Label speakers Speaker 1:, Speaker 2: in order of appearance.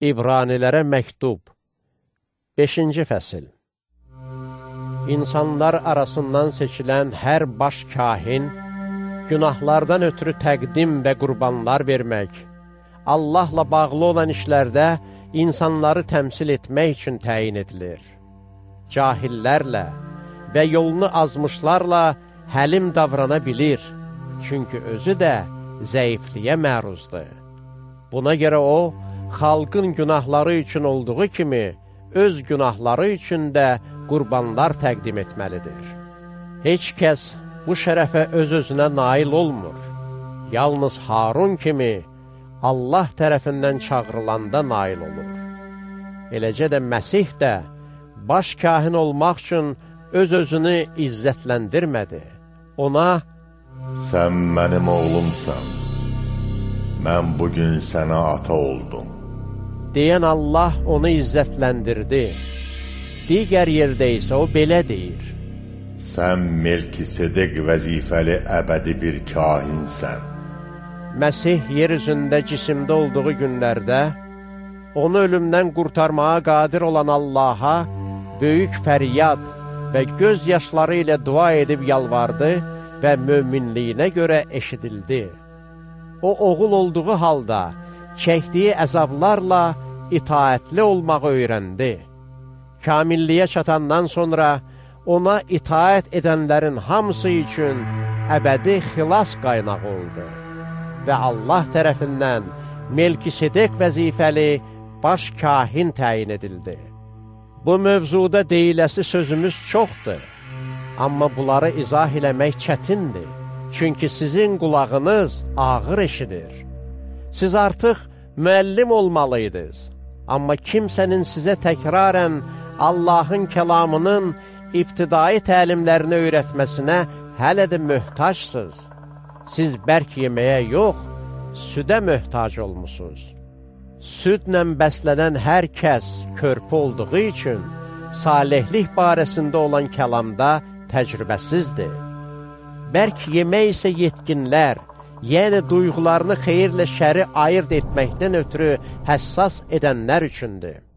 Speaker 1: İbranilərə məktub 5-ci fəsil İnsanlar arasından seçilən hər baş kahin, günahlardan ötürü təqdim və qurbanlar vermək, Allahla bağlı olan işlərdə insanları təmsil etmək üçün təyin edilir. Cahillərlə və yolunu azmışlarla həlim davrana bilir, çünki özü də zəifliyə məruzdur. Buna görə o, xalqın günahları üçün olduğu kimi, öz günahları üçün də qurbanlar təqdim etməlidir. Heç kəs bu şərəfə öz-özünə nail olmur. Yalnız Harun kimi Allah tərəfindən çağrılanda nail olur. Eləcə də Məsih də baş kahin olmaq üçün öz-özünü izzətləndirmədi. Ona,
Speaker 2: Sən mənim oğlumsan, mən bugün sənə ata oldum.
Speaker 1: Deyən Allah onu izzətləndirdi. Digər yerdə isə o belə deyir.
Speaker 2: Sən Melkisedek vəzifəli əbədi bir kahinsən.
Speaker 1: Məsih yer üzündə cisimdə olduğu günlərdə, onu ölümdən qurtarmağa qadir olan Allaha böyük fəryad və göz yaşları ilə dua edib yalvardı və möminliyinə görə eşidildi. O, oğul olduğu halda çəkdiyi əzablarla itaətli olmağı öyrəndi. Kamilliyə çatandan sonra ona itaət edənlərin hamısı üçün əbədi xilas qaynağı oldu və Allah tərəfindən Melkisedek vəzifəli baş kahin təyin edildi. Bu mövzuda deyiləsi sözümüz çoxdur, amma bunları izah eləmək çətindir, çünki sizin qulağınız ağır eşidir. Siz artıq müəllim olmalıydınız, amma kimsənin sizə təkrarən Allahın kəlamının ibtidai təlimlərini öyrətməsinə hələ də möhtacsınız. Siz bərk yeməyə yox, südə möhtac olmusunuz. Südlə bəslənən hər kəs körpü olduğu üçün, salihlik barəsində olan kəlamda təcrübəsizdir. Bərk yemək isə yetkinlər, yəni duyğularını xeyirlə şəri ayırt etməkdən ötürü həssas edənlər üçündür.